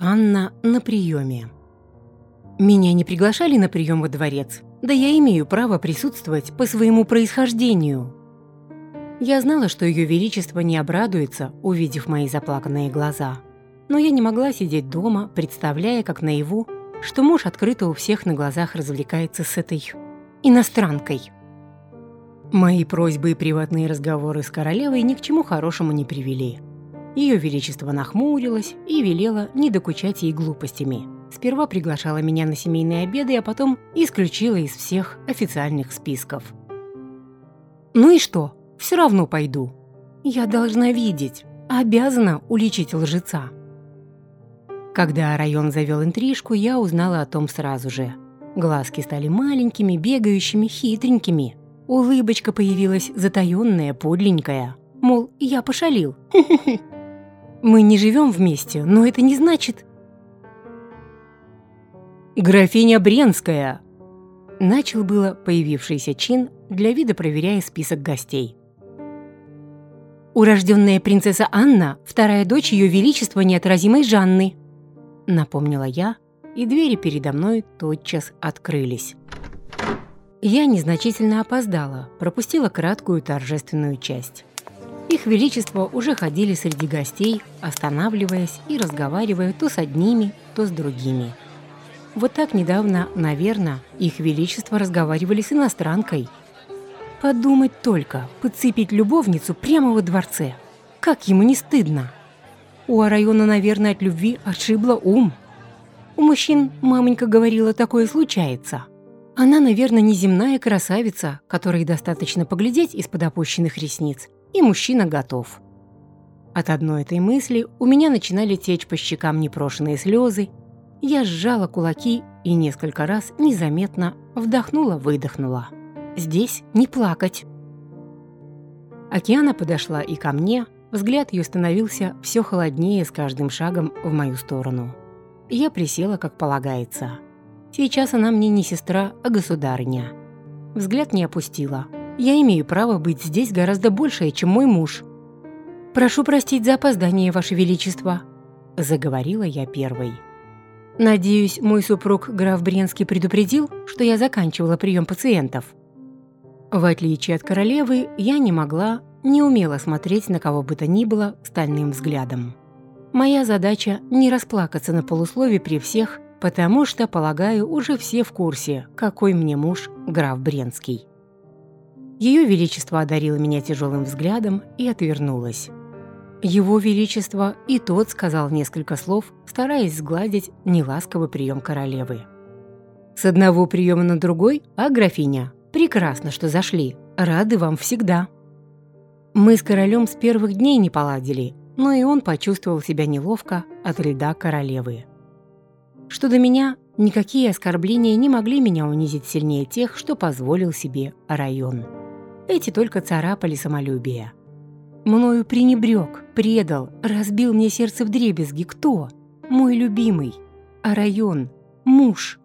Анна на приеме. Меня не приглашали на прием во дворец, да я имею право присутствовать по своему происхождению. Я знала, что Ее Величество не обрадуется, увидев мои заплаканные глаза. Но я не могла сидеть дома, представляя, как наяву, что муж открыто у всех на глазах развлекается с этой иностранкой. Мои просьбы и приватные разговоры с королевой ни к чему хорошему не привели. Ее Величество нахмурилось и велело не докучать ей глупостями. Сперва приглашала меня на семейные обеды, а потом исключила из всех официальных списков. «Ну и что? Все равно пойду. Я должна видеть, обязана уличить лжеца». Когда район завел интрижку, я узнала о том сразу же. Глазки стали маленькими, бегающими, хитренькими. Улыбочка появилась затаённая, подленькая. Мол, я пошалил. Мы не живем вместе, но это не значит... «Графиня Бренская!» Начал было появившийся чин, для вида проверяя список гостей. «Урожденная принцесса Анна, вторая дочь Ее Величества неотразимой Жанны», напомнила я, и двери передо мной тотчас открылись. Я незначительно опоздала, пропустила краткую торжественную часть. Их Величество уже ходили среди гостей, останавливаясь и разговаривая то с одними, то с другими. Вот так недавно, наверное, Их Величество разговаривали с иностранкой. Подумать только, подцепить любовницу прямо во дворце. Как ему не стыдно? У Арайона, наверное, от любви ошибла ум. У мужчин, маменька говорила, такое случается. Она, наверное, неземная красавица, которой достаточно поглядеть из-под опущенных ресниц, и мужчина готов. От одной этой мысли у меня начинали течь по щекам непрошенные слезы. Я сжала кулаки и несколько раз незаметно вдохнула-выдохнула. Здесь не плакать. Океана подошла и ко мне, взгляд ее становился все холоднее с каждым шагом в мою сторону. Я присела, как полагается. Сейчас она мне не сестра, а государыня. Взгляд не опустила – я имею право быть здесь гораздо больше, чем мой муж. Прошу простить за опоздание, Ваше Величество», – заговорила я первой. «Надеюсь, мой супруг граф Бренский предупредил, что я заканчивала прием пациентов». В отличие от королевы, я не могла, не умела смотреть на кого бы то ни было стальным взглядом. Моя задача – не расплакаться на полуслове при всех, потому что, полагаю, уже все в курсе, какой мне муж граф Бренский. Ее Величество одарило меня тяжелым взглядом и отвернулась. Его Величество и тот сказал несколько слов, стараясь сгладить неласковый прием королевы. «С одного приема на другой, а графиня? Прекрасно, что зашли. Рады вам всегда». Мы с королем с первых дней не поладили, но и он почувствовал себя неловко от льда королевы. Что до меня, никакие оскорбления не могли меня унизить сильнее тех, что позволил себе район. Эти только царапали самолюбие. Мною пренебрег, предал, разбил мне сердце в дребезги. Кто? Мой любимый. А район? Муж.